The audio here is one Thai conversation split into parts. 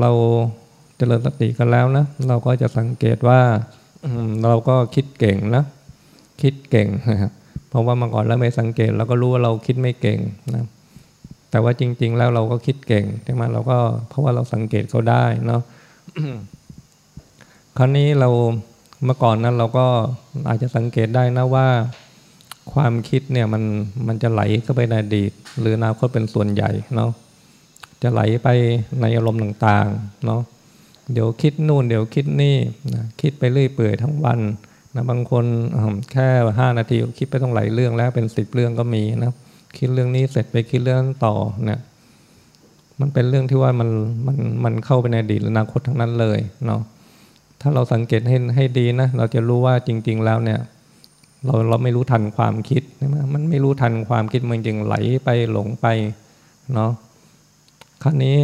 เราเจริญสติกันแล้วนะเราก็จะสังเกตว่าเราก็คิดเก่งนะคิดเก่งนะเพราะว่าเมาก่อนแล้วไม่สังเกตเราก็รู้ว่าเราคิดไม่เก่งนะแต่ว่าจริง ๆ แล้วเราก็คิดเก่งใช่ไหมเราก็เพราะว่าเราสังเกตเขาได้เนาะคราวนี้เราเมื่อก่อนนั้นเราก็อาจจะสังเกตได้นะว่า ความคิดเนี่ยมันมันจะไหลเข้าไปในอดีต หรืออนาคตเป็นส่วนใหญ่เนาะ จะไหลไปในอารมณ์ต่างๆเนาะเดี๋ยวคิดนู่นเดี๋ยวคิดนี่นะคิดไปเรื่อยเปื่อยทั้งวันนะบางคนแค่ห้านาทีคิดไปต้องหลายเรื่องแล้วเป็นสิบเรื่องก็มีนะคิดเรื่องนี้เสร็จไปคิดเรื่องต่อเนี่ยมันเป็นเรื่องที่ว่ามันมันมันเข้าไปในอดีตอนาคตทั้งนั้นเลยเนาะถ้าเราสังเกตให้ให้ดีนะเราจะรู้ว่าจริง ๆ แล้วเนี่ย เราเราไม่รู้ทันความคิดใช่ไหมมันไม่รู้ทันความคิดมันจึงไหลไปหลงไปเนาะ ครั้นี้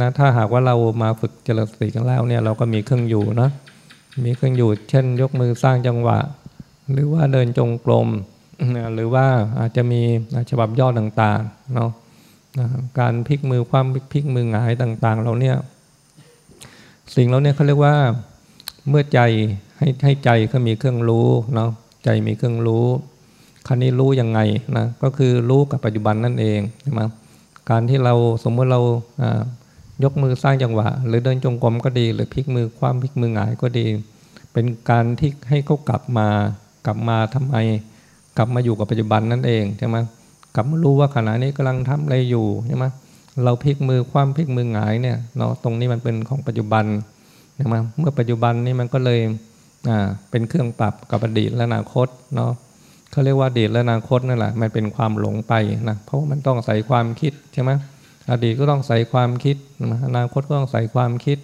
นะถ้าหากว่าเรามาฝึกเจริญสติกันแล้วเนี่ยเราก็มีเครื่องอยู่นะมีเครื่องอยู่ เช่น ยกมือสร้างจังหวะ หรือว่าเดินจงกรมหรือว่าอาจจะมีฉบับย่อต่างๆเนาะการพลิกมือความพลิกมือหงายต่าง ๆ เราเนี่ยสิ่งเราเนี่ยเขาเรียกว่าเมื่อใจให้ให้ใจเขามีเครื่องรู้เนาะใจมีเครื่องรู้คันนี้รู้ยังไงนะก็คือรู้กับปัจจุบันนั่นเองใช่ไหม การที่เราสมมติเรายกมือสร้างจังหวะ หรือเดินจงกรมก็ดี หรือพลิกมือความพลิกมือหงายก็ดี เป็นการที่ให้เขากลับมากลับมาทำไม กลับมาอยู่กับปัจจุบันนั่นเองใช่ไหมกลับมารู้ว่าขณะนี้กำลังทำอะไรอยู่ใช่ไหมเราพลิกมือความพลิกมือหงายเนี่ยเนาะตรงนี้มันเป็นของปัจจุบันใช่ไหมเมื่อปัจจุบันนี้มันก็เลยอ่าเป็นเครื่องปรับกับอดีตและอนาคตเนาะ เขาเรียกว่าอดีตและอนาคตนั่นแหละมันเป็นความหลงไปนะเพราะมันต้องใส่ความคิดใช่ไหมอดีตก็ต้องใส่ความคิดอนาคตก็ต้องใส่ความคิด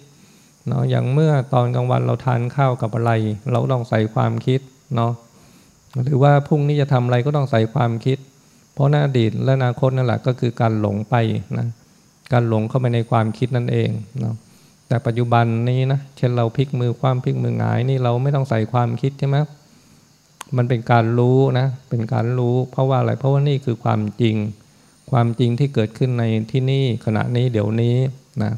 เนาะอย่างเมื่อตอนกลางวันเราทานข้าวกับอะไร เราต้องใส่ความคิดเนาะหรือว่าพรุ่งนี้จะทำอะไรก็ต้องใส่ความคิด เพราะในอดีตและอนาคตนั่นแหละก็คือการหลงไปนะการหลงเข้าไปในความคิดนั่นเองเนาะแต่ปัจจุบันนี้นะเช่นเราพลิกมือความพลิกมือหงายนี่เราไม่ต้องใส่ความคิดใช่ไหม มันเป็นการรู้นะ เป็นการรู้ เพราะว่าอะไร เพราะว่านี่คือความจริง ความจริงที่เกิดขึ้นในที่นี่ขณะนี้เดี๋ยวนี้นะ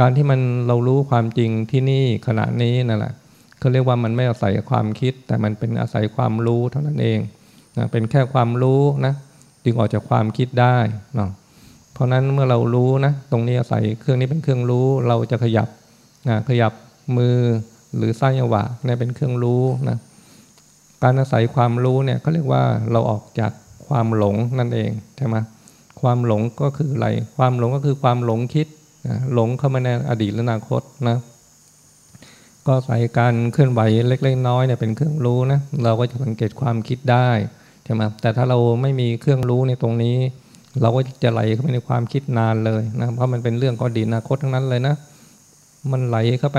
การที่มันเรารู้ความจริงที่นี่ขณะนี้นั่นแหละเขาเรียกว่ามันไม่อาศัยความคิด แต่มันเป็นอาศัยความรู้เท่านั้นเองนะเป็นแค่ความรู้นะจึงออกจากความคิดได้เนาะเพราะนั้นเมื่อเรารู้นะ ตรงนี้อาศัยเครื่องนี้เป็นเครื่องรู้ เราจะขยับนะขยับมือหรือสร้างจังหวะเนี่ยเป็นเครื่องรู้นะ การอาศัยความรู้เนี่ยเขาเรียกว่าเราออกจากความหลงนั่นเองใช่ไหมความหลงก็คืออะไร ความหลงก็คือความหลงคิดหลงเข้ามาในอดีตและอนาคตนะ ก็ใส่การเคลื่อนไหวเล็กๆน้อยเนี่ยเป็นเครื่องรู้นะเราก็จะสังเกตความคิดได้ใช่ไหมแต่ถ้าเราไม่มีเครื่องรู้ในตรงนี้ เราก็จะไหลเข้าไปในความคิดนานเลยนะเพราะมันเป็นเรื่องก็ดีตอนาคตทั้งนั้นเลยนะ มันไหลเข้าไป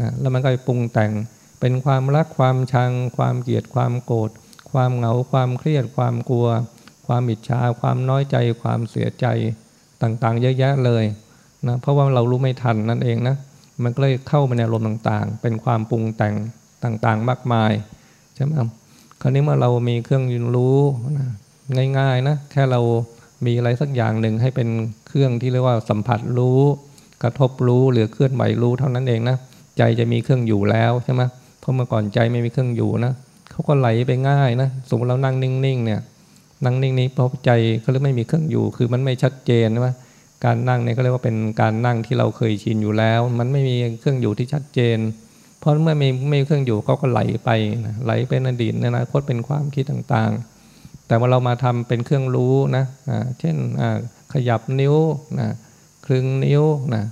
นะแล้วมันก็ไปปรุงแต่ง เป็นความรักความชัง ความเกลียดความโกรธความเหงาความเครียดความกลัว ความอิจฉาความน้อยใจความเสียใจต่างๆ เยอะแยะเลยนะเพราะว่าเรารู้ไม่ทันนั่นเองนะมันก็เลยเข้าไปในอารมณ์ต่างๆ เป็นความปรุงแต่งต่างๆ มากมายใช่ไหมคราวนี้เมื่อเรามีเครื่องยืนรู้นะง่ายๆนะแค่เรามีอะไรสักอย่างหนึ่งให้เป็นเครื่องที่เรียกว่าสัมผัสรู้ กระทบรู้หรือเคลื่อนไหวรู้เท่านั้นเองนะใจจะมีเครื่องอยู่แล้วใช่ไหมาเมื่อก่อนใจไม่มีเครื่องอยู่นะเขาก็ไหลไปง่ายนะสมมติเรานั่งนิ่งๆเนี่ยนั่งนิ่งนี้เพราะใจเขาเรียกไม่มีเครื่องอยู่ คือมันไม่ชัดเจนว่าการนั่งเนี่ยก็เรียกว่าเป็นการนั่งที่เราเคยชินอยู่แล้ว มันไม่มีเครื่องอยู่ที่ชัดเจน เพราะเมื่อไม่ไม่มีเครื่องอยู่เขาก็ไหลไปนะไหลเป็นอดีตนอนาคตเป็นความคิดต่างๆ แต่ว่าเรามาทำเป็นเครื่องรู้นะเช่นขยับนิ้วนะคลึงนิ้วนะ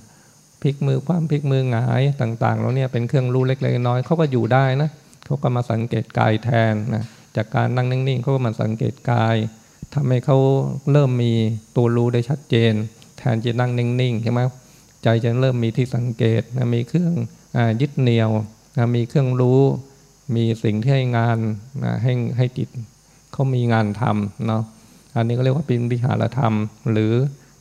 พลิกมือความพลิกมือหงายต่างๆแล้วเนี่ยเป็นเครื่องรู้เล็กๆน้อยเขาก็อยู่ได้นะเขาก็มาสังเกตกายแทนนะจากการนั่งนิ่งๆเขาก็มาสังเกตกายทำให้เขาเริ่มมีตัวรู้ได้ชัดเจน แทนจะนั่งนิ่งๆใช่ไหมใจจะเริ่มมีที่สังเกตนะมีเครื่องอยึดเหนี่ยวนะมีเครื่องรู้มีสิ่งที่ให้งานนะให้ให้จิตเขามีงานทำเนาะอันนี้ก็เรียกว่าป็นวิหารธรรม หรือ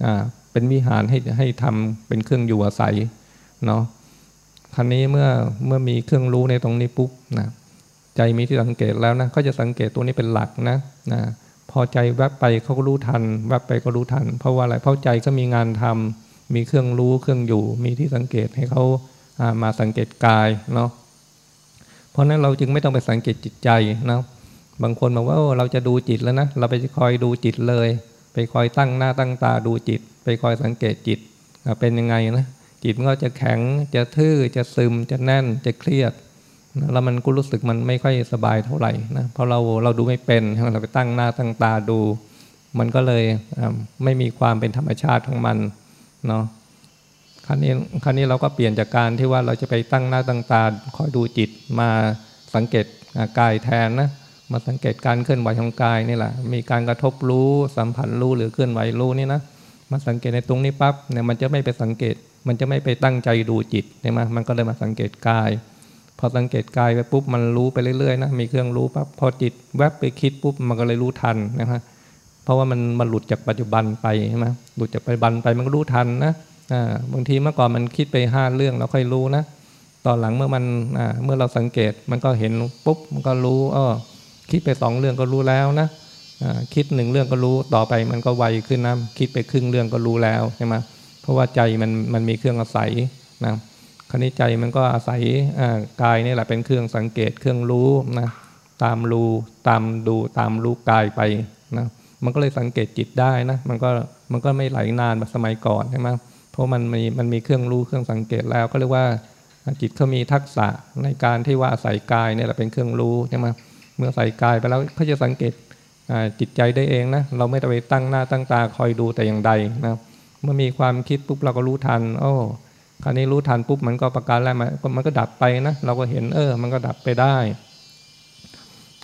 อ เป็นวิหารให้ให้ทำเป็นเครื่องอยู่อาศัยเนาะครั้นี้เมื่อเมื่อมีเครื่องรู้ในตรงนี้ปุ๊บนะใจมีที่สังเกตแล้วนะก็จะสังเกตตัวนี้เป็นหลักนะนะพอใจแวบไปเขาก็รู้ทัน แวบไปก็รู้ทัน เพราะว่าอะไรเพราะใจก็มีงานทำมีเครื่องรู้เครื่องอยู่ มีที่สังเกตให้เขามาสังเกตกายเนาะเพราะนั้นเราจึงไม่ต้องไปสังเกตจิตใจนะบางคนบอกว่าเราจะดูจิตแล้วนะเราไปคอยดูจิตเลย ไปคอยตั้งหน้าตั้งตาดูจิต ไปคอยสังเกตจิตเป็นยังไงนะจิตมันก็จะแข็งจะทื่อจะซึมจะแน่นจะเครียดแล้วมันก็รู้สึกมันไม่ค่อยสบายเท่าไหร่นะเพราะเราเราดูไม่เป็นเราไปตั้งหน้าตั้งตาดู มันก็เลยไม่มีความเป็นธรรมชาติของมันเนาะครั้นี้ครั้นี้เราก็เปลี่ยนจากการที่ว่าเราจะไปตั้งหน้าตั้งตาคอยดูจิตมาสังเกตกายแทนนะ มาสังเกตการเคลื่อนไหวของกายนี่แหละ มีการกระทบรู้สัมผัสรู้หรือเคลื่อนไหวรู้นี่นะมาสังเกตในตรงนี้ปั๊บเนี่ยมันจะไม่ไปสังเกต มันจะไม่ไปตั้งใจดูจิตใช่ไหมมันก็เลยมาสังเกตกาย พอสังเกตกายไปปุ๊บมันรู้ไปเรื่อยๆนะมีเครื่องรู้ปั๊บพอจิตแวบไปคิดปุ๊บมันก็เลยรู้ทันนะครับเพราะว่ามันมันหลุดจากปัจจุบันไปใช่ไหมหลุดจากปัจจุบันไปมันก็รู้ทันนะอ่าบางทีเมื่อก่อนมันคิดไปห้าเรื่องเราค่อยรู้นะตอนหลังเมื่อมันอ่าเมื่อเราสังเกตมันก็เห็นปุ๊บมันก็รู้อ้อ คิดไปสองเรื่องก็รู้แล้วนะคิดหนึ่งเรื่องก็รู้ต่อไปมันก็ไวขึ้นนะคิดไปครึ่งเรื่องก็รู้แล้วใช่ไหมเพราะว่าใจมันมันมีเครื่องอาศัยนะคณิใจมันก็อาศัยกายนี่แหละเป็นเครื่องสังเกตเครื่องรู้นะตามรู้ตามดูตามรู้กายไปนะมันก็เลยสังเกตจิตได้นะมันก็มันก็ไม่ไหลนานแบบสมัยก่อนใช่ไหมเพราะมันมีมันมีเครื่องรู้เครื่องสังเกตแล้วก็เรียกว่าจิตเขามีทักษะในการที่ว่าอาศัยกายนี่แหละเป็นเครื่องรู้ใช่ไหม เมื่อใส่กายไปแล้วเขาจะสังเกตจิตใจได้เองนะเราไม่ต้องไปตั้งหน้าตั้งตาคอยดูแต่อย่างใดนะเมื่อมีความคิดปุ๊บเราก็รู้ทัน โอ้คราวนี้รู้ทันปุ๊บมันก็ประการแรกมันมันก็ดับไปนะเราก็เห็นเออ มันก็ดับไปได้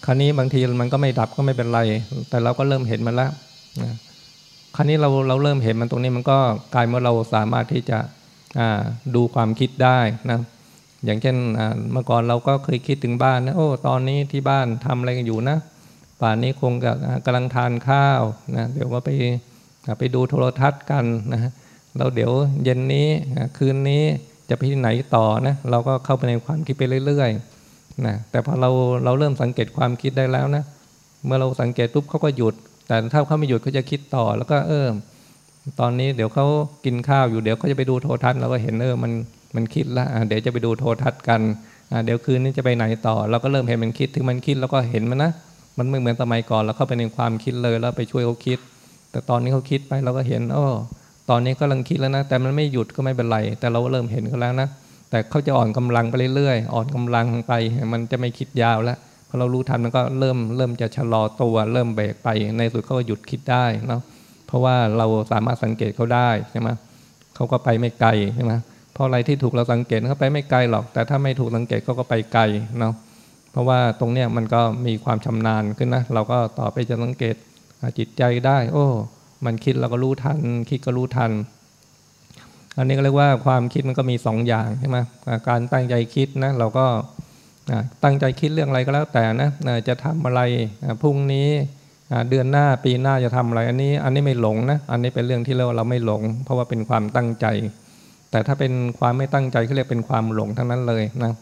คราวนี้บางทีมันก็ไม่ดับก็ไม่เป็นไร แต่เราก็เริ่มเห็นมันแล้วนะคราวนี้เราเราเริ่มเห็นมันตรงนี้มันก็กลายเมื่อเราสามารถที่จะดูความคิดได้นะ อย่างเช่นเมื่อก่อนเราก็เคยคิดถึงบ้านนะโอ้ตอนนี้ที่บ้านทำอะไรกันอยู่นะ ป่านนี้คงกำลังทานข้าวนะเดี๋ยวก็ไปไปดูโทรทัศน์กันนะเราเดี๋ยวเย็นนี้คืนนี้จะไปที่ไหนต่อนะเราก็เข้าไปในความคิดไปเรื่อยๆนะแต่พอเราเราเริ่มสังเกตความคิดได้แล้วนะเมื่อเราสังเกตปุ๊บเขาก็หยุด แต่ถ้าเขาไม่หยุดเขาจะคิดต่อแล้วก็เออตอนนี้เดี๋ยวเขากินข้าวอยู่เดี๋ยวเขาจะไปดูโทรทัศน์เราก็เห็นเออมัน มันคิดแล้วเดี๋ยวจะไปดูโทรทัศน์กันเดี๋ยวคืนนี้จะไปไหนต่อ เราก็เริ่มเห็นมันคิดถึงมันคิดแล้วก็เห็นมันนะมันไม่เหมือนสมัยก่อนเราเข้าไปในความคิดเลยแล้วไปช่วยเขาคิด แต่ตอนนี้เขาคิดไปเราก็เห็นอ้ตอนนี้ก็กำลังคิดแล้วนะ แต่มันไม่หยุดก็ไม่เป็นไร แต่เราก็เริ่มเห็นเขาแล้วนะแต่เขาจะอ่อนกำลังไปเรื่อยๆอ่อนกำลังไป มันจะไม่คิดยาวแล้วพอเรารู้ทันมันก็เริ่มเริ่มจะชะลอตัว เริ่มเบรกไปในสุดเขาก็หยุดคิดได้เนาะเพราะว่าเราสามารถสังเกตเขาได้ใช่ไหมเขาก็ไปไม่ไกลใช่ไหม เพราะอะไรที่ถูกเราสังเกตเขาไปไม่ไกลหรอก แต่ถ้าไม่ถูกสังเกตเขาก็ไปไกลเนาะเพราะว่าตรงเนี้ยมันก็มีความชำนาญขึ้นนะเราก็ต่อไปจะสังเกตจิตใจได้ โอ้ มันคิดเราก็รู้ทัน คิดก็รู้ทัน อันนี้ก็เรียกว่าความคิดมันก็มีสองอย่างใช่ไหมการตั้งใจคิดนะเราก็ตั้งใจคิดเรื่องอะไรก็แล้วแต่นะจะทำอะไรพรุ่งนี้เดือนหน้าปีหน้าจะทำอะไร อันนี้อันนี้ไม่หลงนะอันนี้เป็นเรื่องที่เราเราไม่หลง เพราะว่าเป็นความตั้งใจ แต่ถ้าเป็นความไม่ตั้งใจเขาเรียกเป็นความหลงทั้งนั้นเลยนะ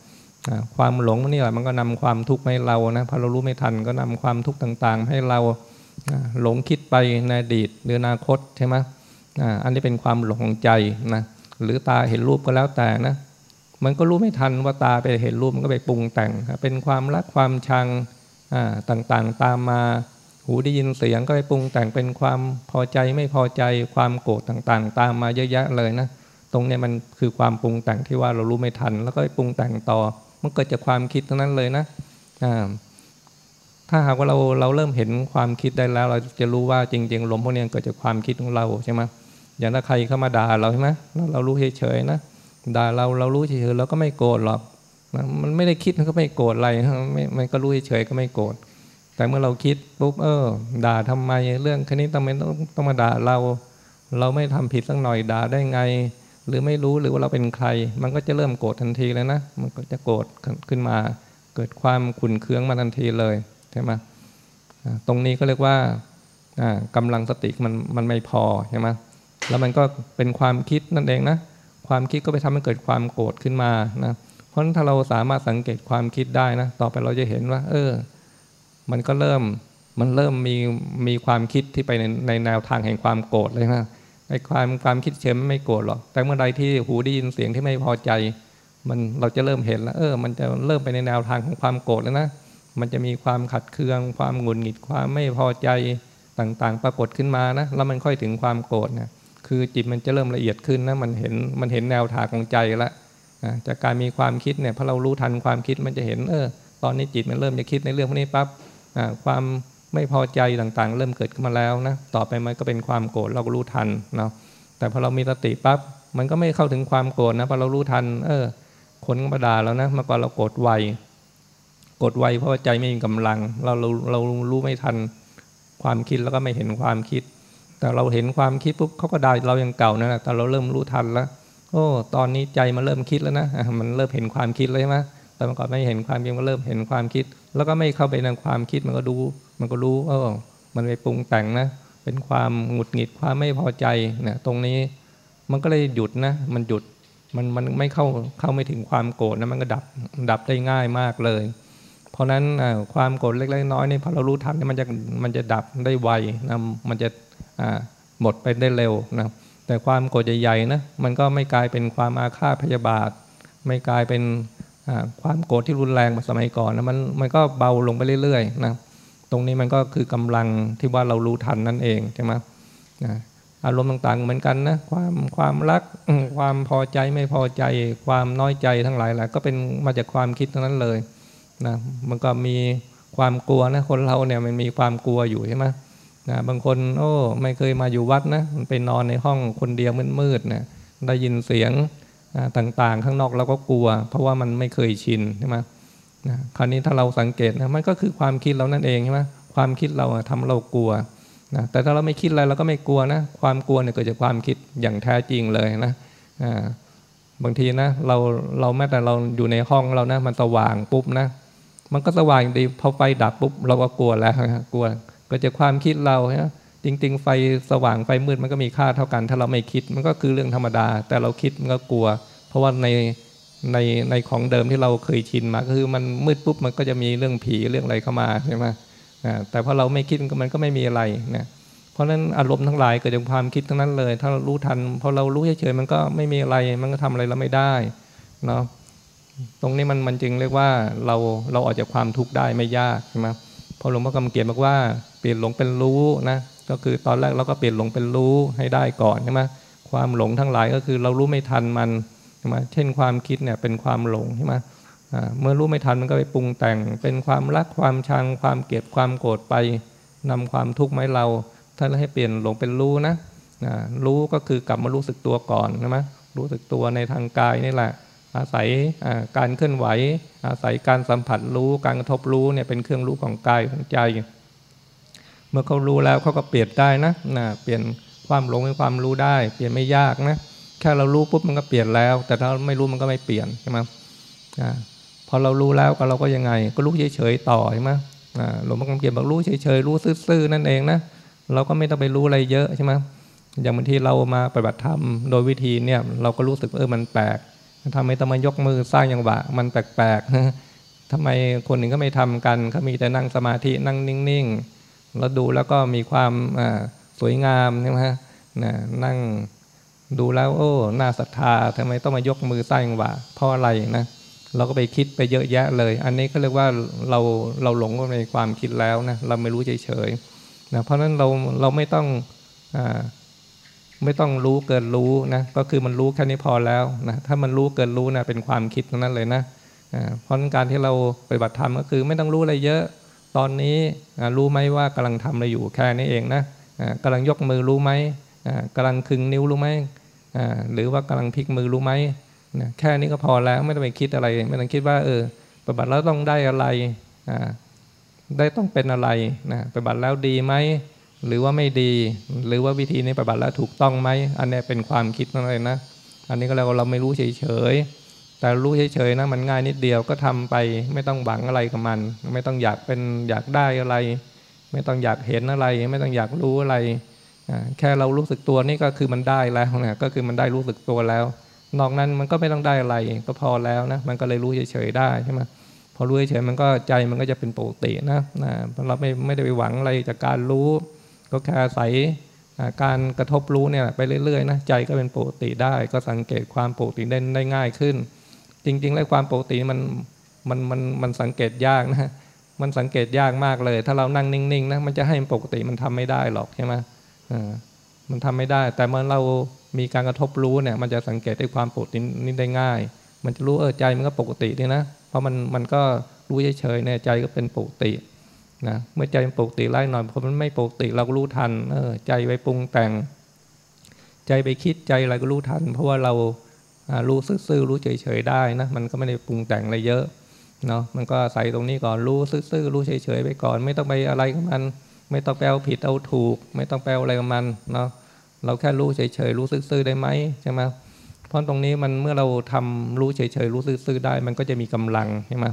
ความหลงนี่แหละมันก็นำความทุกข์ให้เรานะพอเรารู้ไม่ทันก็นำความทุกข์ต่างๆ ให้เราหลงคิดไปในอดีตหรืออนาคตใช่ไหมอันนี้เป็นความหลงใจนะหรือตาเห็นรูปก็แล้วแต่นะมันก็รู้ไม่ทันว่าตาไปเห็นรูปมันก็ไปปรุงแต่ง เป็นความรักความชังต่างๆ ตามมาหูได้ยินเสียงก็ไปปรุงแต่งเป็นความพอใจไม่พอใจความโกรธต่างๆ ตามมาเยอะแยะเลยนะ ตรงนี้มันคือความปรุงแต่งที่ว่าเรารู้ไม่ทัน แล้วก็ไปปรุงแต่งต่อ มันเกิดจากความคิดทั้งนั้นเลยนะถ้าหากว่าเราเราเริ่มเห็นความคิดได้แล้ว เราจะรู้ว่าจริง ๆ ลมพวกนี้เกิดจากความคิดของเราใช่ไหมอย่างถ้าใครเข้ามาด่าเราใช่ไหมเรารู้เฉยๆนะด่าเราเรารู้เฉยๆเราก็ไม่โกรธหรอกมันไม่ได้คิดมันก็ไม่โกรธอะไรมันก็รู้เฉยๆก็ไม่โกรธแต่เมื่อเราคิดปุ๊บเออ ด่าทำไมเรื่องแค่นี้ทำไมต้องต้องมาด่าเรา เราไม่ทำผิดสักหน่อยด่าได้ไง หรือไม่รู้หรือว่าเราเป็นใคร มันก็จะเริ่มโกรธทันทีเลยนะมันก็จะโกรธขึ้นมา เกิดความขุนเคืองมาทันทีเลยใช่ไหมตรงนี้ก็เรียกว่ากำลังสติมันมันไม่พอใช่ไหมแล้วมันก็เป็นความคิดนั่นเองนะความคิดก็ไปทำให้เกิดความโกรธขึ้นมานะเพราะฉะนั้นถ้าเราสามารถสังเกตความคิดได้นะต่อไปเราจะเห็นว่า เออ มันก็เริ่มมันเริ่มมีมีความคิดที่ไปในในแนวทางแห่งความโกรธเลยนะ ไอ้ความความคิดเฉยไม่โกรธหรอก แต่เมื่อใดที่หูได้ยินเสียงที่ไม่พอใจ มันเราจะเริ่มเห็นแล้ว เออ มันจะเริ่มไปในแนวทางของความโกรธแล้วนะ มันจะมีความขัดเคือง ความหงุดหงิด ความไม่พอใจต่างๆ ปรากฏขึ้นมานะ แล้วมันค่อยถึงความโกรธนะ คือจิตมันจะเริ่มละเอียดขึ้นนะ มันเห็น มันเห็นแนวทางของใจแล้วจากการมีความคิดเนี่ย พอเรารู้ทันความคิดมันจะเห็น เออ ตอนนี้จิตมันเริ่มจะคิดในเรื่องพวกนี้ปั๊บ ความ ไม่พอใจต่างๆ เริ่มเกิดขึ้นมาแล้วนะต่อไปมันก็เป็นความโกรธเราก็รู้ทันเนาะแต่พอเรามีสติปั๊บมันก็ไม่เข้าถึงความโกรธนะพอเรารู้ทัน เออ คนก็มาด่าแล้วนะเมื่อก่อนเราโกรธไวโกรธไวเพราะว่าใจไม่มีกำลัง เราเราเรารู้ไม่ทันความคิดแล้วก็ไม่เห็นความคิด แต่เราเห็นความคิดปุ๊บเขาก็ด่าเราอย่างเก่านั่นแหละแต่เราเริ่มรู้ทันแล้วโอ้ตอนนี้ใจมันเริ่มคิดแล้วนะมันเริ่มเห็นความคิดเลยใช่ไหมแต่เมื่อก่อนไม่เห็นความคิดมันเริ่มเห็นความคิด แล้วก็ไม่เข้าไปในความคิดมันก็ดู มันก็รู้เออมันไปปรุงแต่งนะ เป็นความหงุดหงิดความไม่พอใจนะตรงนี้มันก็เลยหยุดนะ มันหยุดมันมันไม่เข้าเข้าไม่ถึงความโกรธนะมันก็ดับดับได้ง่ายมากเลย เพราะนั้นความโกรธเล็กๆน้อยๆนี่พอเรารู้ทันนี่มันจะมันจะดับได้ไวนะมันจะหมดไปได้เร็วนะแต่ความโกรธใหญ่ๆนะมันก็ไม่กลายเป็นความอาฆาตพยาบาท ไม่กลายเป็น ความโกรธที่รุนแรงมาสมัยก่อนนะมันมันก็เบาลงไปเรื่อยๆนะตรงนี้มันก็คือกำลังที่ว่าเรารู้ทันนั่นเองใช่ไหมนะอารมณ์ต่างๆ เหมือนกันนะความความรักความพอใจไม่พอใจ ความน้อยใจทั้งหลายแหละก็เป็นมาจากความคิดทั้งนั้นเลยนะมันก็มีความกลัวนะคนเราเนี่ยมันมีความกลัวอยู่ใช่ไหมนะบางคนโอ้ไม่เคยมาอยู่วัดนะมันไปนอนในห้องคนเดียวมืดๆนะได้ยินเสียง ต่างๆ ข้างนอกเราก็กลัว เพราะว่ามันไม่เคยชินใช่ไหมนะคราวนี้ถ้าเราสังเกตนะมันก็คือความคิดเรานั่นเองใช่ไหมความคิดเราทำเรากลัวนะแต่ถ้าเราไม่คิดอะไรเราก็ไม่กลัวนะ ความกลัวเนี่ยเกิดจากความคิดอย่างแท้จริงเลยนะบางทีนะเราเราแม้แต่เราอยู่ในห้องเรานะมันสว่างปุ๊บนะ มันก็สว่างดีพอไฟดับปุ๊บเราก็กลัวแล้วกลัวก็จะความคิดเรานะ จริง ๆ ไฟสว่างไฟมืดมันก็มีค่าเท่ากัน ถ้าเราไม่คิดมันก็คือเรื่องธรรมดา แต่เราคิดมันก็กลัว เพราะว่าในในในของเดิมที่เราเคยชินมาก็คือมันมืดปุ๊บมันก็จะมีเรื่องผีเรื่องอะไรเข้ามาใช่ไหมแต่พอเราไม่คิดมันก็ไม่มีอะไรนะเพราะฉะนั้นอารมณ์ทั้งหลายเกิดจากความคิดทั้งนั้นเลย ถ้ารู้ทันพอเรารู้เฉยๆมันก็ไม่มีอะไรมันก็ทำอะไรเราไม่ได้เนาะตรงนี้มันมันจึงเรียกว่าเราเราออกจากความทุกข์ได้ไม่ยากใช่ไหมพอหลวงพ่อกำเกียรติบอกว่าเปลี่ยนหลงเป็นรู้นะ ก็คือตอนแรกเราก็เปลี่ยนหลงเป็นรู้ให้ได้ก่อนใช่ไหมความหลงทั้งหลายก็คือเรารู้ไม่ทันมันใช่ไหมเช่นความคิดเนี่ยเป็นความหลงใช่ไหมเมื่อรู้ไม่ทันมันก็ไปปรุงแต่ง เป็นความรักความชังความเกลียดความโกรธไปนำความทุกข์มาให้เรา ถ้าเราให้เปลี่ยนหลงเป็นรู้นะรู้ก็คือกลับมารู้สึกตัวก่อนใช่ไหมรู้สึกตัวในทางกายนี่แหละ อาศัยการเคลื่อนไหว อาศัยการสัมผัสรู้การกระทบรู้เนี่ยเป็นเครื่องรู้ของกายของใจ เมื่อเขารู้แล้วเขาก็เปลี่ยนได้นะนะเปลี่ยนความหลงเป็นความรู้ได้ เปลี่ยนไม่ยากนะแค่เรารู้ปุ๊บมันก็เปลี่ยนแล้ว แต่ถ้าไม่รู้มันก็ไม่เปลี่ยนใช่ไหมพอเรารู้แล้วก็เราก็ยังไง ก็รู้เฉยๆต่อใช่ไหมหลวงพ่อคำเกียรบอกรู้เฉยๆรู้ซื่อๆนั่นเองนะเราก็ไม่ต้องไปรู้อะไรเยอะใช่ไหมอย่างบางทีเรามาปฏิบัติธรรมโดยวิธีเนี่ยเราก็รู้สึกเออมันแปลกทำไมต้องมายกมือสร้างอย่างวะมันแปลกๆทำไมคนหนึ่งก็ไม่ทำกันเขามีแต่นั่งสมาธินั่งนิ่งๆ แล้วดูแล้วก็มีความสวยงามใช่ไหมนั่งดูแล้วโอ้น่าศรัทธาทำไมต้องมายกมือสร้างอย่างวะเพราะอะไรนะเราก็ไปคิดไปเยอะแยะเลย อันนี้ก็เรียกว่าเราเราหลงในความคิดแล้วนะเราไม่รู้เฉยๆนะเพราะนั้นเราเราไม่ต้องอไม่ต้องรู้เกินรู้นะก็คือมันรู้แค่นี้พอแล้วนะถ้ามันรู้เกินรู้นะเป็นความคิดนั้นเลยนะเพราะนั้นการที่เราปฏิบัติธรรมก็คือไม่ต้องรู้อะไรเยอะ ตอนนี้รู้ไหมว่ากำลังทำอะไรอยู่แค่นี้เองนะกำลังยกมือรู้ไหมกำลังคึงนิ้วรู้ไหมหรือว่ากำลังพลิกมือรู้ไหมแค่นี้ก็พอแล้วไม่ต้องไปคิดอะไร ไม่ต้องคิดว่าเออปฏิบัติแล้วต้องได้อะไรได้ต้องเป็นอะไรนะปฏิบัติแล้วดีไหมหรือว่าไม่ดี หรือว่าวิธีนี้ปฏิบัติแล้วถูกต้องไหมอันนี้เป็นความคิดนั่นเองนะอันนี้ก็เราเราไม่รู้เฉยๆ แต่รู้เฉยๆนะมันง่ายนิดเดียวก็ทำไป ไม่ต้องหวังอะไรกับมัน ไม่ต้องอยากเป็นอยากได้อะไร ไม่ต้องอยากเห็นอะไร ไม่ต้องอยากรู้อะไร แค่เรารู้สึกตัวนี่ก็คือมันได้แล้วนะก็คือมันได้รู้สึกตัวแล้ว นอกนั้นมันก็ไม่ต้องได้อะไรก็พอแล้วนะมันก็เลยรู้เฉยๆได้ใช่ไหมพอรู้เฉยๆมันก็ใจมันก็จะเป็นปกตินะนะเราไม่ไม่ได้ไปหวังอะไรจากการรู้ ก็แค่ใส่การกระทบรู้เนี่ยไปเรื่อยๆนะใจก็เป็นปกติได้ ก็สังเกตความปกติได้ได้ง่ายขึ้น จริง ๆ แล้วความปกติมันมันมันมันสังเกตยากนะมันสังเกตยากมากเลย ถ้าเรานั่งนิ่งๆนะมันจะให้มันปกติมันทำไม่ได้หรอกใช่ไหมมันทำไม่ได้ แต่เมื่อเรามีการกระทบรู้เนี่ย มันจะสังเกตได้ความปกตินี้ได้ง่าย มันจะรู้เออใจมันก็ปกติดีนะเพราะมันมันก็รู้เฉยๆเนี่ยใจก็เป็นปกตินะเมื่อใจมันปกติไล่หน่อยพอมันไม่ปกติเราก็รู้ทันเออใจไปปรุงแต่ง ใจไปคิดใจอะไรก็รู้ทัน เพราะว่าเรา รู้ซื่อๆรู้เฉยๆได้นะมันก็ไม่ได้ปรุงแต่งอะไรเยอะเนาะมันก็ใส่ตรงนี้ก่อนรู้ซื่อๆรู้เฉยๆไปก่อน ไม่ต้องไปอะไรกับมัน ไม่ต้องไปเอาผิดเอาถูก ไม่ต้องไปเอาอะไรกับมันเนาะเราแค่รู้เฉยๆรู้ซื่อๆได้ไหมใช่ไหมเพราะตรงนี้มันเมื่อเราทำรู้เฉยๆรู้ซื่อๆได้ มันก็จะมีกำลังใช่ไหม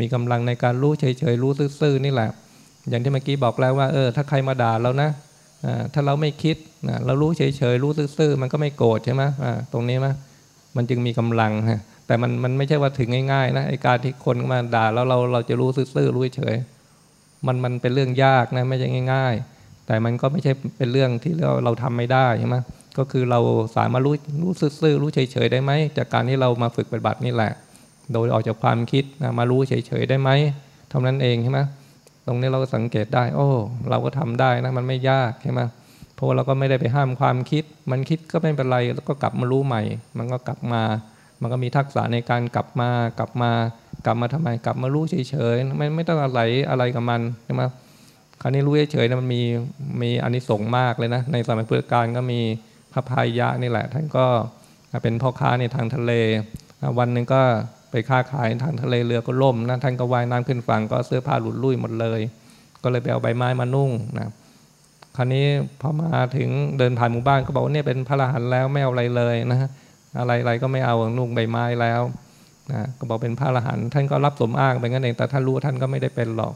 มีกำลังในการรู้เฉยๆรู้ซื่อๆนี่แหละ อย่างที่เมื่อกี้บอกแล้วว่าเออถ้าใครมาด่าเรานะถ้าเราไม่คิดเรารู้เฉยๆรู้ซื่อๆมันก็ไม่โกรธใช่ไหมตรงนี้ไหม มันจึงมีกำลังฮะแต่มันมันไม่ใช่ว่าถึงง่ายๆนะไอการที่คนมาด่าแล้วเราเราจะรู้ซื่อๆรู้เฉยมันมันเป็นเรื่องยากนะไม่ใช่ง่าย ๆ แต่มันก็ไม่ใช่เป็นเรื่องที่เราเราทำไม่ได้ใช่ไหมก็คือเราสามารถรู้รู้ซื่อๆรู้เฉยๆได้ไหมจากการที่เรามาฝึกปฏิบัตินี่แหละ โดยออกจากความคิดนะมารู้เฉยๆได้ไหมเท่านั้นเองใช่ไหมตรงนี้เราก็สังเกตได้ โอ้ เราก็ทำได้นะมันไม่ยากใช่ไหม เพราะเราก็ไม่ได้ไปห้ามความคิด มันคิดก็ไม่เป็นไรแล้วก็กลับมารู้ใหม่ มันก็กลับมา มันก็มีทักษะในการกลับมากลับมากลับมาทำไมกลับมารู้เฉยๆไม่ไม่ต้องอะไรอะไรกับมันใช่ไหมคราวนี้รู้เฉยๆนะมันมีมีอานิสงส์มากเลยนะ ในสมัยพุทธกาลก็มีพระพายะนี่แหละ ท่านก็เป็นพ่อค้าในทางทะเล วันหนึ่งก็ไปค้าขายทางทะเลเรือก็ล่มนะท่านก็ว่ายน้ำขึ้นฝั่งก็เสื้อผ้าหลุดลุ่ยหมดเลย ก็เลยไปเอาใบไม้มานุ่งนะ คราวนี้พอมาถึงเดินผ่านหมู่บ้านก็บอกว่าเนี่ยเป็นพระอรหันต์แล้วไม่เอาอะไรเลยนะอะไรอะไรก็ไม่เอานุ่งใบไม้แล้วนะก็บอกเป็นพระอรหันต์ท่านก็รับสมอ้างไปงั้นเองแต่ท่านรู้ท่านก็ไม่ได้เป็นหรอก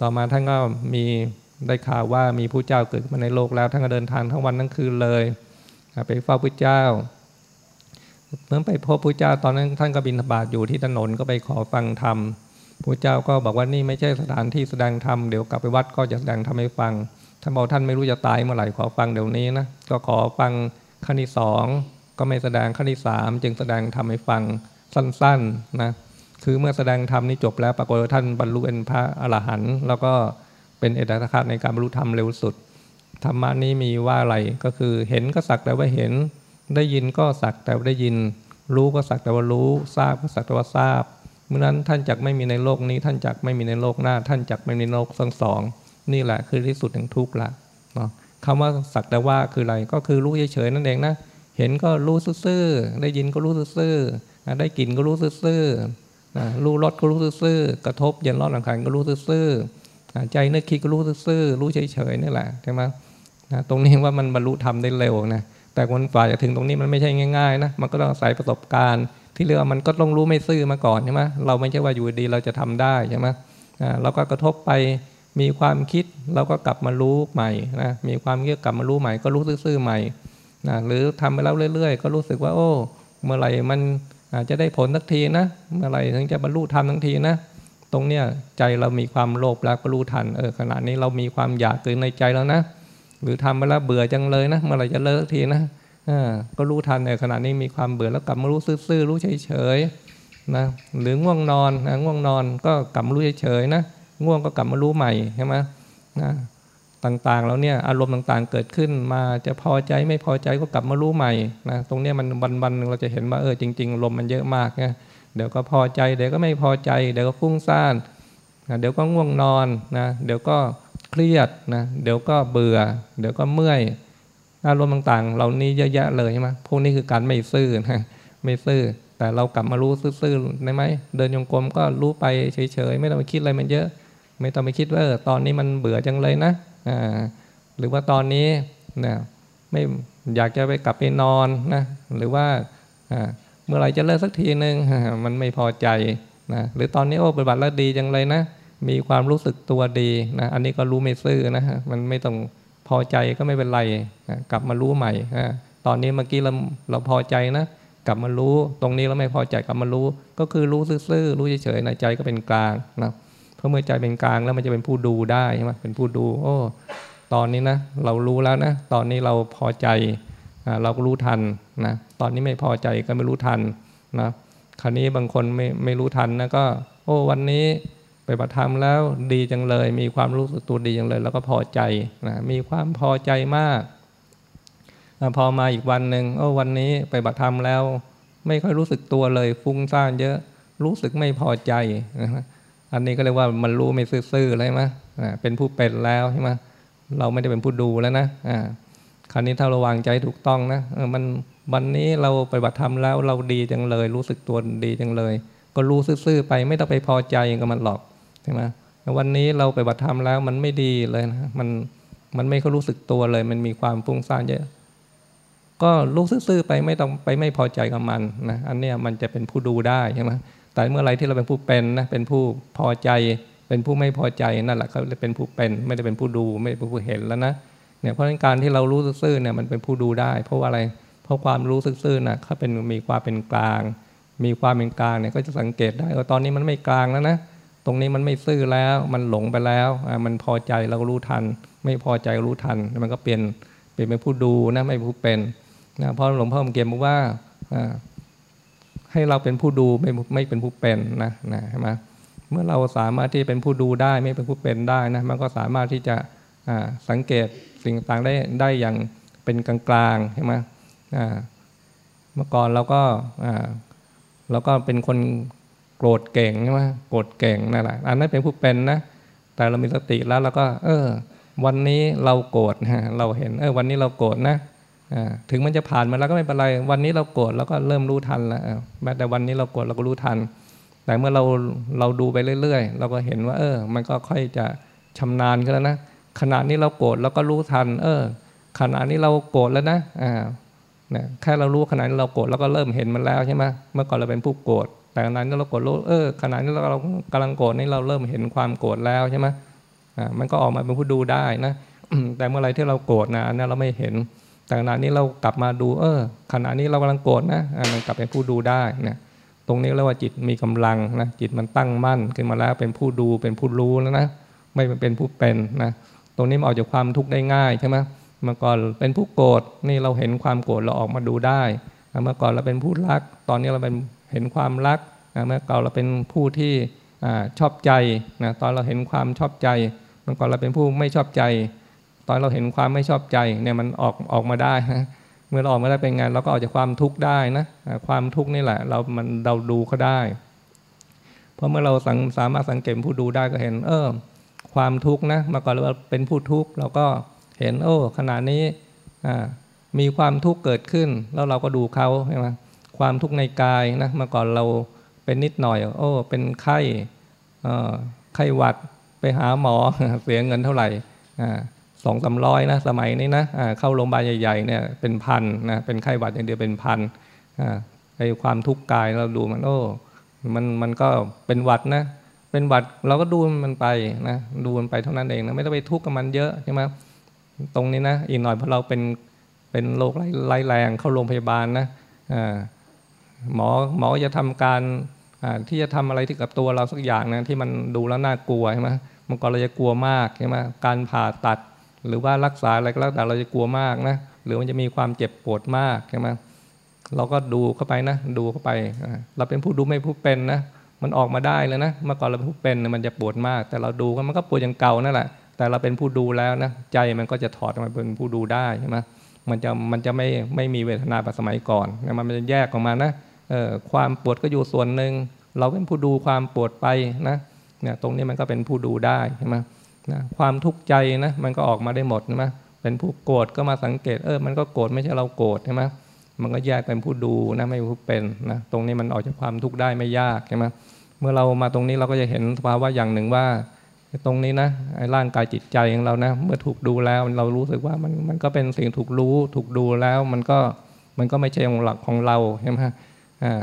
ต่อมาท่านก็มีได้ข่าวว่ามีผู้เจ้าเกิดมาในโลกแล้วท่านก็เดินทางทั้งวันทั้งคืนเลยไปเฝ้าพระเจ้าเมื่อไปพบพระเจ้าตอนนั้นท่านก็บินบาตอยู่ที่ถนนก็ไปขอฟังธรรมพระเจ้าก็บอกว่านี่ไม่ใช่สถานที่แสดงธรรมเดี๋ยวกลับไปวัดก็จะแสดงธรรมให้ฟัง ท่านบอกท่านไม่รู้จะตายเมื่อไหร่ขอฟังเดี๋ยวนี้นะก็ขอฟังขั้นที่สองก็ไม่แสดงขั้นที่สามจึงแสดงธรรมให้ฟังสั้นๆนะคือเมื่อแสดงธรรมนี้จบแล้วปรากฏว่าท่านบรรลุเป็นพระอรหันต์แล้วก็เป็นเอกลักษณ์ในการบรรลุธรรมเร็วสุดธรรมะนี้มีว่าอะไรก็คือเห็นก็สักแต่ว่าเห็น ได้ยินก็สักแต่ว่าได้ยิน รู้ก็สักแต่ว่ารู้ ทราบก็สักแต่ว่าทราบเมื่อนั้นท่านจักไม่มีในโลกนี้ ท่านจักไม่มีในโลกหน้า ท่านจักไม่มีในโลกทั้งสอง นี่แหละคือที่สุดแห่งทุกข์ละเนาะคำว่าสักแต่ว่าคืออะไรก็คือรู้เฉยๆนั่นเองนะเห็นก็รู้ซื่อๆได้ยินก็รู้ซื่อๆได้กลิ่นก็รู้ซื่อๆรู้รสก็รู้ซื่อๆกระทบเย็นร้อนหลังขันก็รู้ซื่อๆใจนึกคิดก็รู้ซื่อๆรู้เฉยๆนี่แหละใช่ไหมตรงนี้ว่ามันบรรลุธรรมได้เร็วนะแต่คนฝ่าจะถึงตรงนี้มันไม่ใช่ง่ายๆนะมันก็ต้องอาศัยประสบการณ์ ที่เรียกว่ามันก็ต้องรู้ไม่ซื่อมาก่อนใช่ไหมเราไม่ใช่ว่าอยู่ดีเราจะทำได้ใช่ไหมเราก็กระทบไป มีความคิดเราก็กลับมารู้ใหม่นะมีความคิดกลับมารู้ใหม่ ก็รู้ซื่อๆใหม่นะหรือทำไปแล้วเรื่อย ๆ ก็รู้สึกว่า โอ้ เมื่อไหร่มันอาจจะได้ผลสักทีนะเมื่อไหร่ถึงจะบรรลุธรรมทั้งทีนะตรงเนี้ยใจเรามีความโลภแล้วก็รู้ทันเออขณะนี้เรามีความอยากเกินในใจแล้วนะ หรือทำไปแล้วเบื่อจังเลยนะเมื่อไหร่จะเลิกทีนะก็รู้ทันในขณะนี้มีความเบื่อแล้วกลับมารู้ซื่อๆรู้เฉยๆนะหรือง่วงนอนนะง่วงนอนก็กลับมารู้เฉยๆนะ ง่วงก็กลับมารู้ใหม่ใช่ไหมนะต่างๆแล้วเนี่ยอารมณ์ต่างๆเกิดขึ้นมาจะพอใจไม่พอใจก็กลับมารู้ใหม่นะตรงนี้มันวันๆเราจะเห็นว่าเออจริงๆลมมันเยอะมากนะเดี๋ยวก็พอใจเดี๋ยวก็ไม่พอใจ เดี๋ยวก็ฟุ้งซ่านนะเดี๋ยวก็ง่วงนอนนะเดี๋ยวก็เครียดนะเดี๋ยวก็เบื่อ เดี๋ยวก็เมื่อยอารมณ์ต่างๆ เหล่านี้เยอะแยะเลยใช่ไหมพวกนี้คือการไม่ซื่อนะไม่ซื่อแต่เรากลับมารู้ซื่อๆได้ไหมเดินยงกลมก็รู้ไปเฉยๆไม่ต้องไปคิดอะไรมันเยอะ ไม่ต้องไปคิดว่าตอนนี้มันเบื่อจังเลยนะหรือว่าตอนนี้นะไม่อยากจะไปกลับไปนอนนะหรือว่าเมื่อไรจะเลิกสักทีหนึ่งมันไม่พอใจนะหรือตอนนี้โอ้ปฏิบัติแล้วดีจังเลยนะ มีความรู้สึกตัวดีนะอันนี้ก็รู้ไม่ซื่อนะมันไม่ต้องพอใจก็ไม่เป็นไรกลับมารู้ใหม่ตอนนี้เมื่อกี้เราเราพอใจนะกลับมารู้ตรงนี้เราไม่พอใจกลับมารู้ ก็คือรู้ซื่อๆรู้เฉยๆในใจก็เป็นกลางนะ เพราะเมื่อใจเป็นกลางแล้วมันจะเป็นผู้ดูได้ใช่ไหมเป็นผู้ดู โอ้ตอนนี้นะเรารู้แล้วนะ ตอนนี้เราพอใจเราก็รู้ทันนะตอนนี้ไม่พอใจก็ไม่รู้ทันนะคราวนี้บางคนไม่ไม่รู้ทันนะก็ โอ้วันนี้ไปปฏิธรรมแล้วดีจังเลย มีความรู้สึกตัวดีจังเลย แล้วก็พอใจนะมีความพอใจมาก พอมาอีกวันหนึ่งโอ้วันนี้ไปบัตธรรมแล้ว ไม่ค่อยรู้สึกตัวเลยฟุ้งซ่านเยอะรู้สึกไม่พอใจนะ อันนี้ก็เรียกว่ามันรู้ไม่ซื่อๆเลยไหมเป็นผู้เป็นแล้วใช่ไหมเราไม่ได้เป็นผู้ดูแล้วนะอ่าคราวนี้ถ้าเราวางใจถูกต้องนะมันวันนี้เราไปบัตรธรรมแล้วเราดีจังเลย รู้สึกตัวดีจังเลย ก็รู้ซื่อๆไปไม่ต้องไปพอใจกับมันหรอกใช่ไหมวันนี้เราไปบัตรธรรมแล้วมันไม่ดีเลยนะมันมันไม่เขารู้สึกตัวเลย มันมีความฟุ้งซ่านเยอะ ก็รู้ซื่อๆไปไม่ต้องไปไม่พอใจกับมันนะอันนี้มันจะเป็นผู้ดูได้ใช่ไหม แต่เมื่อไรที่เราเป็นผู้เป็นนะเป็นผู้พอใจ เป็นผู้ไม่พอใจนั่นแหละเขาเลยเป็นผู้เป็น ไม่ได้เป็นผู้ดูไม่ได้เป็นผู้เห็นแล้วนะเนี่ยเพราะงั้นการที่เรารู้ซื่อเนี่ยมันเป็นผู้ดูได้ เพราะว่าอะไรเพราะความรู้ซื่อน่ะเขาเป็นมีความเป็นกลาง มีความเป็นกลางเนี่ยก็จะสังเกตได้ว่าตอนนี้มันไม่กลางแล้วนะตรงนี้มันไม่ซื่อแล้วมันหลงไปแล้วมันพอใจเรารู้ทัน ไม่พอใจรู้ทันมันก็เปลี่ยนเปลี่ยนเป็นผู้ดูนะไม่ผู้เป็นนะเพราะหลวงพ่อเกียมบอกว่า ให้เราเป็นผู้ดูไม่ไม่เป็นผู้เป็นนะนะใช่ไหมเมื่อเราสามารถที่เป็นผู้ดูได้ไม่เป็นผู้เป็นได้นะมันก็สามารถที่จะสังเกตสิ่งต่างได้ได้อย่างเป็นกลางๆใช่ไหมเมื่อก่อนเราก็เราก็เป็นคนโกรธเก่งใช่ไหมโกรธเก่งนั่นแหละอันนั้นเป็นผู้เป็นนะแต่เรามีสติแล้วเราก็ เออ วันนี้เราโกรธเราเห็น เออ วันนี้เราโกรธนะ ถึงมันจะผ่านมาแล้วก็ไม่เป็นไร วันนี้เราโกรธแล้วก็เริ่มรู้ทันแล้วแม้แต่วันนี้เราโกรธเราก็รู้ทัน แต่เมื่อเราเราดูไปเรื่อยๆ เราก็เห็นว่า เออ มันก็ค่อยจะชำนาญขึ้นแล้วนะขณะนี้เราโกรธเราก็รู้ทัน เออ ขณะนี้เราโกรธแล้วนะอ่าแค่เรารู้ขณะนี้เราโกรธเราก็เริ่มเห็นมันแล้วใช่ไหมเมื่อก่อนเราเป็นผู้โกรธแต่ขณะนี้เราโกรธรู้เออขณะนี้เรากำลังโกรธนี่เราเริ่มเห็นความโกรธแล้วใช่ไหมอ่ามันก็ออกมาเป็นผู้ดูได้นะแต่เมื่อไรที่เราโกรธนะเนี่ยเราไม่เห็น แต่ขณะนี้เรากลับมาดู เออขณะนี้เรากำลังโกรธนะมันกลับเป็นผู้ดูได้นะตรงนี้เรียกว่าจิตมีกำลังนะจิตมันตั้งมั่นขึ้นมาแล้วเป็นผู้ดูเป็นผู้รู้แล้วนะไม่เป็นผู้เป็นนะตรงนี้มันออกจากความทุกข์ได้ง่ายใช่ไหมเมื่อก่อนเป็นผู้โกรธนี่เราเห็นความโกรธเราออกมาดูได้ เมื่อก่อนเราเป็นผู้รัก ตอนนี้เราเป็นเห็นความรัก เมื่อก่อนเราเป็นผู้ที่ชอบใจนะตอนเราเห็นความชอบใจ เมื่อก่อนเราเป็นผู้ไม่ชอบใจ ตอนเราเห็นความไม่ชอบใจเนี่ยมันออกออกมาได้นะเมื่อเราออกมาได้เป็นไงเราก็ออกจากความทุกข์ได้นะความทุกข์นี่แหละ เรามันเราดูเขาได้ เพราะเมื่อเราสามารถสังเกตผู้ดูได้ก็เห็น เออความทุกข์นะมาก่อนเราเป็นผู้ทุกข์เราก็เห็นโอ้ขณะนี้มีความทุกข์เกิดขึ้น แล้วเราก็ดูเขาใช่ไหมความทุกข์ในกายนะเมื่อก่อนเราเป็นนิดหน่อย โอ้เป็นไข้ไข้หวัดไปหาหมอเสียเงินเท่าไหร่ สองสามร้อยนะสมัยนี้นะเข้าโรงพยาบาลใหญ่ๆเนี่ยเป็นพันนะเป็นไข้หวัดอย่างเดียวเป็นพันไอ้ความทุกข์กายเราดูมันโอ้มันมันก็เป็นหวัดนะเป็นหวัดเราก็ดูมันไปนะดูมันไปเท่านั้นเองนะไม่ต้องไปทุกข์กับมันเยอะใช่ไหมตรงนี้นะอีกหน่อยพอเราเป็นเป็นโรคไร้แรงเข้าโรงพยาบาลนะหมอหมอจะทำการที่จะทำอะไรที่กับตัวเราสักอย่างนะที่มันดูแล้วน่ากลัวใช่ไหมมื่อก่อนเราจะกลัวมากใช่ไหมการผ่าตัด หรือว่ารักษาอะไรก็แล้วแต่เราจะกลัวมากนะหรือมันจะมีความเจ็บปวดมากใช่ไหมเราก็ดูเข้าไปนะดูเข้าไป เราเป็นผู้ดูไม่ผู้เป็นนะมันออกมาได้เลยนะเมื่อก่อนเราเป็นผู้เป็นมันจะปวดมาก แต่เราดูมันก็ปวดอย่างเก่านั่นแหละแต่เราเป็นผู้ดูแล้วนะใจมันก็จะถอดมาเป็นผู้ดูได้ใช่ไหมมันจะมันจะไม่ไม่มีเวทนาแบบสมัยก่อนมันจะแยกออกมานะเออความปวดก็อยู่ส่วนหนึ่งเราเป็นผู้ดูความปวดไปนะเนี่ยตรงนี้มันก็เป็นผู้ดูได้ใช่ไหม นะความทุกข์ใจนะมันก็ออกมาได้หมดใช่ไหมเป็นผู้โกรธก็มาสังเกตเออมันก็โกรธไม่ใช่เราโกรธใช่ไหมมันก็แยกเป็นผู้ดูนะไม่ผู้เป็นนะตรงนี้มันออกจากความทุกข์ได้ไม่ยากใช่ไหมเมื่อเรามาตรงนี้เราก็จะเห็นภาวะอย่างหนึ่งว่าตรงนี้นะไอ้ร่างกายจิตใจของเรานะ เมื่อถูกดูแล้วเรารู้สึกว่ามันมันก็เป็นสิ่งถูกรู้ถูกดูแล้วมันก็มันก็ไม่ใช่ของหลักของเราใช่ไหมอ่า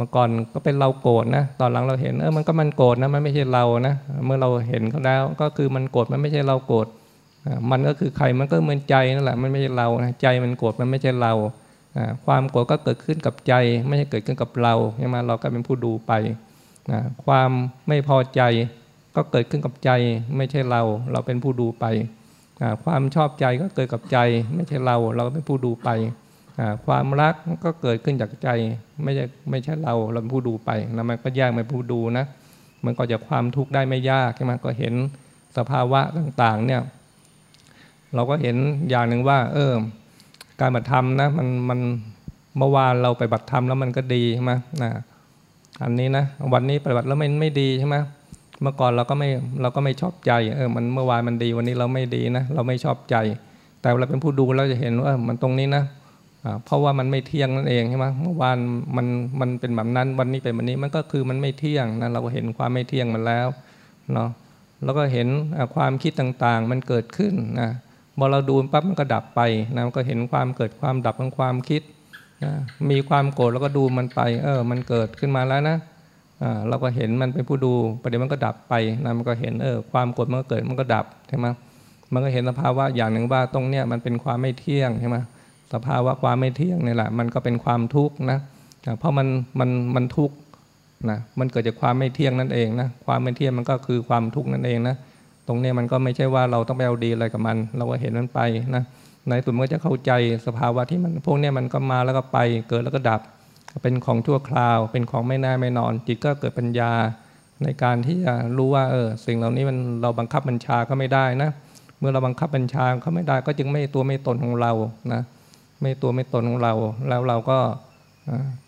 มื่อก่อนก็เป็นเราโกรธนะ ตอนหลังเราเห็นเออมันก็มันโกรธนะมันไม่ใช่เรานะ เมื่อเราเห็นเขาแล้วก็คือมันโกรธมันไม่ใช่เราโกรธมันก็คือใครมันก็เหมือนใจนั่นแหละมันไม่ใช่เราใจมันโกรธมันไม่ใช่เราความโกรธก็เกิดขึ้นกับใจ ไม่ใช่เกิดขึ้นกับเราใช่ไหมเราก็เป็นผู้ดูไปความไม่พอใจก็เกิดขึ้นกับใจไม่ใช่เรา เราเป็นผู้ดูไป ความชอบใจก็เกิดกับใจ ไม่ใช่เรา เราเป็นผู้ดูไป ความรักก็เกิดขึ้นจากใจไม่ใช่ไม่ใช่เราเราเป็นผู้ดูไปแล้วมันก็แยกเป็นผู้ดูนะ มันก็จะความทุกข์ได้ไม่ยากใช่ไหมก็เห็นสภาวะต่างๆเนี่ยเราก็เห็นอย่างหนึ่งว่า เออ การบัตรธรรมนะมันมันเมื่อวานเราไปบัตรธรรมแล้วมันก็ดีใช่ไหมนะอันนี้นะวันนี้ปฏิบัติแล้วไม่ไม่ดีใช่ไหมเมื่อก่อนเราก็ไม่เราก็ไม่ชอบใจเออมันเมื่อวานมันดีวันนี้เราไม่ดีนะเราไม่ชอบใจ แต่เราเป็นผู้ดูเราจะเห็นว่ามันตรงนี้นะ เพราะว่ามันไม่เที่ยงนั่นเองใช่ไหมเมื่อวานมันมันเป็นแบบนั้น วันนี้เป็นแบบนี้มันก็คือมันไม่เที่ยงนะเราก็เห็นความไม่เที่ยงมันแล้วเนาะแล้วก็เห็นความคิดต่างๆ มันเกิดขึ้นนะพอเราดูปั๊บมันก็ดับไปนะมันก็เห็นความเกิดความดับของความคิดนะมีความโกรธแล้วก็ดูมันไป เออ มันเกิดขึ้นมาแล้วนะเราก็เห็นมันเป็นผู้ดูประเดี๋ยวมันก็ดับไปนะมันก็เห็นเออความโกรธมันก็เกิดมันก็ดับใช่ไหมมันก็เห็นสภาวะอย่างหนึ่งว่าตรงเนี้ยมันเป็นความไม่เที่ยงใช่ไหม สภาวะความไม่เที่ยงนี่แหละ มันก็เป็นความทุกข์นะเพราะมันมันมันทุกข์นะมันเกิดจากความไม่เที่ยงนั่นเองนะความไม่เที่ยงมันก็คือความทุกข์นั่นเองนะตรงนี้มันก็ไม่ใช่ว่าเราต้องไปเอาดีอะไรกับมัน เราก็เห็นมันไปนะในสุดมันก็จะเข้าใจสภาวะที่มันพวกนี้มันก็มาแล้วก็ไปเกิดแล้วก็ดับ เป็นของชั่วคราว เป็นของไม่แน่ไม่นอน จิตก็เกิดปัญญาในการที่จะรู้ว่าเออสิ่งเหล่านี้มันเราบังคับบัญชาก็ไม่ได้นะ เมื่อเราบังคับบัญชาเขาไม่ได้ก็จึงไม่ตัวไม่ตนของเรานะ ไม่ตัวไม่ตนของเรา แล้วเราก็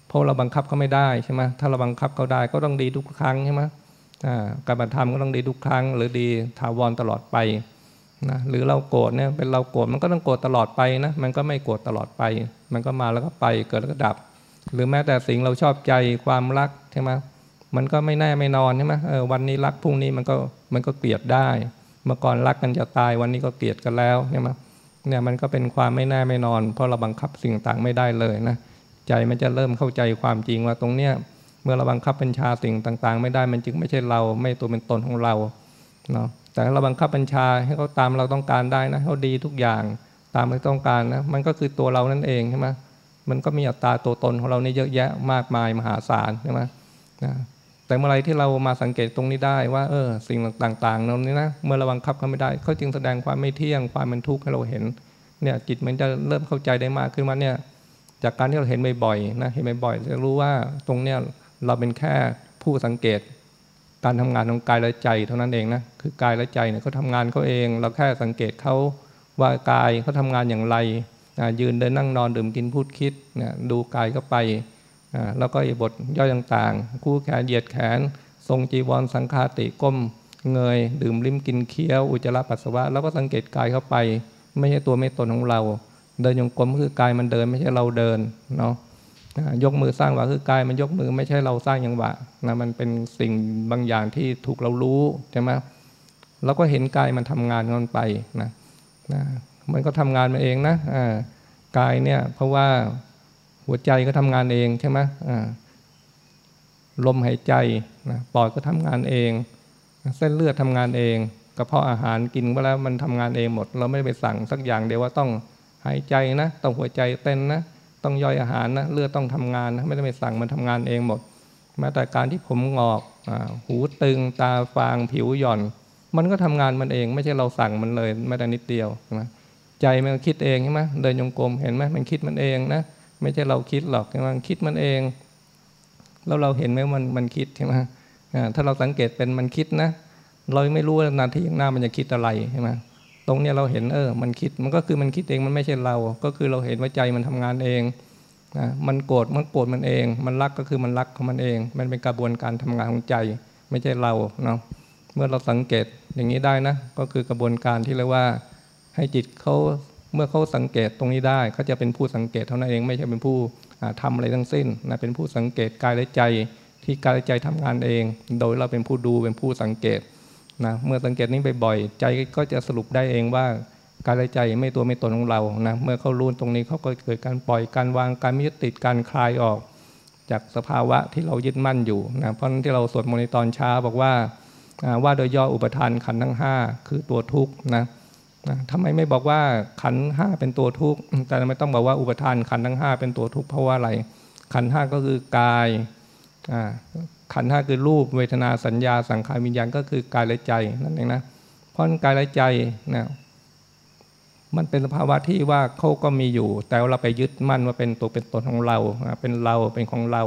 เพราะเราบังคับเขาไม่ได้ใช่ไหมถ้าเราบังคับเขาได้ก็ต้องดีทุกครั้งใช่ไหมการบัตรธรรมก็ต้องดีทุกครั้ง หรือดีถาวรตลอดไปนะหรือเราโกรธเนี่ยเป็นเราโกรธมันก็ต้องโกรธตลอดไปนะมันก็ไม่โกรธตลอดไป มันก็มาแล้วก็ไปเกิดแล้วก็ดับ หรือแม้แต่สิ่งเราชอบใจความรักใช่ไหมมันก็ไม่แน่ไม่นอนใช่ไหมเออวันนี้รักพรุ่งนี้มันก็มันก็เกลียดได้ เมื่อก่อนรักกันจะตายวันนี้ก็เกลียดกันแล้วใช่ไหม เนี่ยมันก็เป็นความไม่แน่ไม่นอน เพราะเราบังคับสิ่งต่างไม่ได้เลยนะใจมันจะเริ่มเข้าใจความจริงว่าตรงเนี้ยเมื่อเราบังคับบัญชาสิ่งต่าง ๆ ไม่ได้มันจึงไม่ใช่เราไม่ตัวเป็นตนของเราเนาะแต่เราบังคับบัญชาให้เขาตามเราต้องการได้นะเขาดีทุกอย่างตามเราต้องการนะมันก็คือตัวเรานั่นเองใช่ไหมมันก็มีอัตราตัวตนของเรานี่เยอะแยะมากมายมหาศาลใช่ไหมนะ แต่เมื่อไรที่เรามาสังเกตตรงนี้ได้ว่าเออสิ่งต่างๆนั้นนี่นะเมื่อราบังคับเขาไม่ได้เขาจึงแสดงความไม่เที่ยงความเป็นทุกข์ให้เราเห็นเนี่ยจิตมันจะเริ่มเข้าใจได้มากขึ้นมาเนี่ยจากการที่เราเห็นบ่อยๆนะเห็นบ่อยๆจะรู้ว่าตรงเนี้ยเราเป็นแค่ผู้สังเกต การทำงานของกายและใจเท่านั้นเองนะคือกายและใจเนี่ยเขาทำงานเขาเอง เราแค่สังเกตเขาว่ากายเขาทำงานอย่างไรยืนเดินนั่งนอนดื่มกินพูดคิดเนี่ยดูกายเขาไป แล้วก็บทย่อยต่างๆ คู่แขนเหยียดแขน ทรงจีวรสังคาติก้มเงย ดื่มลิ้มกินเคี้ยว อุจจาระปัสสาวะ แล้วก็สังเกตกายเข้าไป ไม่ใช่ตัวไม่ตนของเรา เดินยงกลมคือกายมันเดินไม่ใช่เราเดินเนาะยกมือสร้างวะคือกายมันยกมือไม่ใช่เราสร้างอย่างวะนะมันเป็นสิ่งบางอย่างที่ถูกเรารู้ใช่ไหมเราก็เห็นกายมันทำงานมันไปนะนะมันก็ทำงานมาเองนะกายเนี่ยเพราะว่า หัวใจก็ทำงานเองใช่ไหมลมหายใจนะปอดก็ทำงานเอง เส้นเลือดทำงานเองกระเพาะอาหารกินไปแล้วมันทำงานเองหมด เราไม่ไปสั่งสักอย่างเดียวว่าต้องหายใจนะ ต้องหัวใจเต้นนะ ต้องย่อยอาหารนะ เลือดต้องทำงานนะไม่ได้ไปสั่งมันทำงานเองหมดแม้แต่การที่ผมงอกอหูตึงตาฟางผิวหย่อน มันก็ทำงานมันเอง ไม่ใช่เราสั่งมันเลยแม้แต่นิดเดียวใช่ไหมใจมันคิดเองใช่ไหมเดินยงกลมเห็นไหมมันคิดมันเองนะ ไม่ใช่เราคิดหรอกใช่ไหมคิดมันเอง แล้วเราเห็นไหมมันมันคิดใช่ไหมถ้าเราสังเกตเป็นมันคิดนะ เราไม่รู้ว่านาทีข้างหน้ามันจะคิดอะไรใช่ไหมตรงเนี้ยเราเห็นเออ มันคิดมันก็คือมันคิดเองมันไม่ใช่เรา ก็คือเราเห็นว่าใจมันทำงานเองนะมันโกรธมันโกรธมันเอง มันรักก็คือมันรักของมันเอง มันเป็นกระบวนการทำงานของใจ ไม่ใช่เราเนาะเมื่อเราสังเกตอย่างนี้ได้นะ ก็คือกระบวนการที่เรียกว่าให้จิตเขา เมื่อเขาสังเกตตรงนี้ได้เขาจะเป็นผู้สังเกตเท่านั้นเองไม่ใช่เป็นผู้ทำอะไรทั้งสิ้นนะเป็นผู้สังเกตกายและใจที่กายและใจทำงานเอง โดยเราเป็นผู้ดูเป็นผู้สังเกตนะเมื่อสังเกตนี้บ่อยๆใจก็จะสรุปได้เองว่ากายและใจไม่ตัวไม่ตนของเรานะเมื่อเขารู้ตรงนี้เขาก็เกิดการปล่อยการวางการไม่ยึดติดการคลายออก จากสภาวะที่เรายึดมั่นอยู่นะเพราะนั้นที่เราสวดมนต์ตอนเช้าบอกว่าว่าโดยย่ออุปทานขันทั้ง 5 คือตัวทุกข์นะ นะทำไมไม่บอกว่าขันห้าเป็นตัวทุกข์แต่ไม่ต้องบอกว่าอุปทานขันทั้ง5เป็นตัวทุกข์เพราะว่าอะไร ขันห้าก็คือกายขันห้าคือรูปเวทนาสัญญาสังขารวิญญาณก็คือกายและใจนั่นเองนะเพราะกายและใจนะมันเป็นสภาวะที่ว่าเขาก็มีอยู่ แต่เราไปยึดมั่นว่าเป็นตัวเป็นตนของเรา เป็นเราเป็นของเรา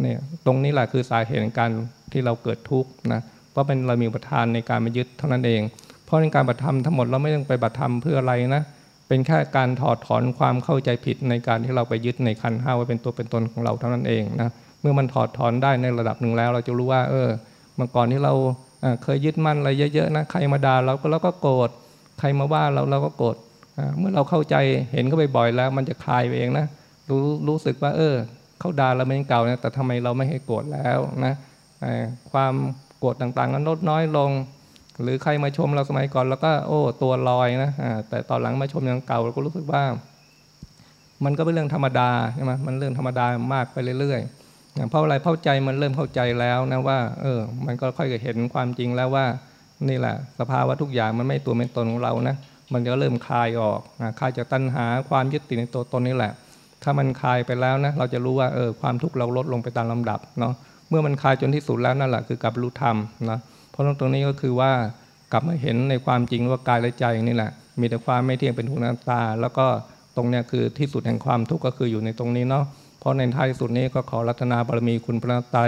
เนี่ยตรงนี้แหละคือสาเหตุการที่เราเกิดทุกข์นะเพราะเป็นเรามีประทานในการมายึดเท่านั้นเอง เพราะในการบัตรธรรมทั้งหมดเราไม่ต้องไปบัตรธรรมเพื่ออะไรนะ เป็นแค่การถอดถอนความเข้าใจผิดในการที่เราไปยึดในขันห้าว่าเป็นตัวเป็นตนของเราเท่านั้นเองนะ เมื่อมันถอดถอนได้ในระดับหนึ่งแล้ว เราจะรู้ว่า เออเมื่อก่อนที่เราเคยยึดมั่นอะไรเยอะๆนะ ใครมาด่าเราก็เราก็โกรธ ใครมาว่าเราเราก็โกรธ เมื่อเราเข้าใจเห็นเขาบ่อยๆแล้ว มันจะคลายไปเองนะ รู้รู้สึกว่า เออเขาด่าเราไม่ยังเก่านะ แต่ทำไมเราไม่ให้โกรธแล้วนะ ความโกรธต่างๆก็ลดน้อยลง หรือใครมาชมเราสมัยก่อนเราก็โอ้ตัวลอยนะแต่ตอนหลังมาชมอย่างเก่าเราก็รู้สึกว่า มันก็เป็นเรื่องธรรมดาใช่ไหมมันเรื่องธรรมดามากไปเรื่อยๆเพราะอะไรเพราะใจมันเริ่มเข้าใจแล้วนะว่า เออ มันก็ค่อยเห็นความจริงแล้วว่า นี่แหละ สภาวะทุกอย่างมันไม่ตัวเป็นตนของเรานะมันก็เริ่มคลายออกคลายจากตัณหาความยึดติดในตัวตนนี่แหละ ถ้ามันคลายไปแล้วนะเราจะรู้ว่าเออความทุกข์เราลดลงไปตามลำดับเนาะเมื่อมันคลายจนที่สุดแล้วนั่นแหละคือกับรู้ธรรมนะ เพราะตรงนี้ก็คือว่ากลับมาเห็นในความจริงว่ากายและใจนี่แหละ มีแต่ความไม่เที่ยงเป็นทุกข์นัตา แล้วก็ตรงนี้คือที่สุดแห่งความทุกข์ก็คืออยู่ในตรงนี้เนาะเพราะในท้ายสุดนี้ก็ขอรัตนาบารมีคุณพระไตร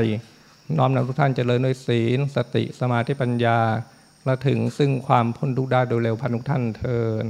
น้อมนำทุกท่านเจริญด้วยศีล สติสมาธิปัญญาและถึงซึ่งความพ้นทุกข์ได้โดยเร็วพันทุกท่านเทิน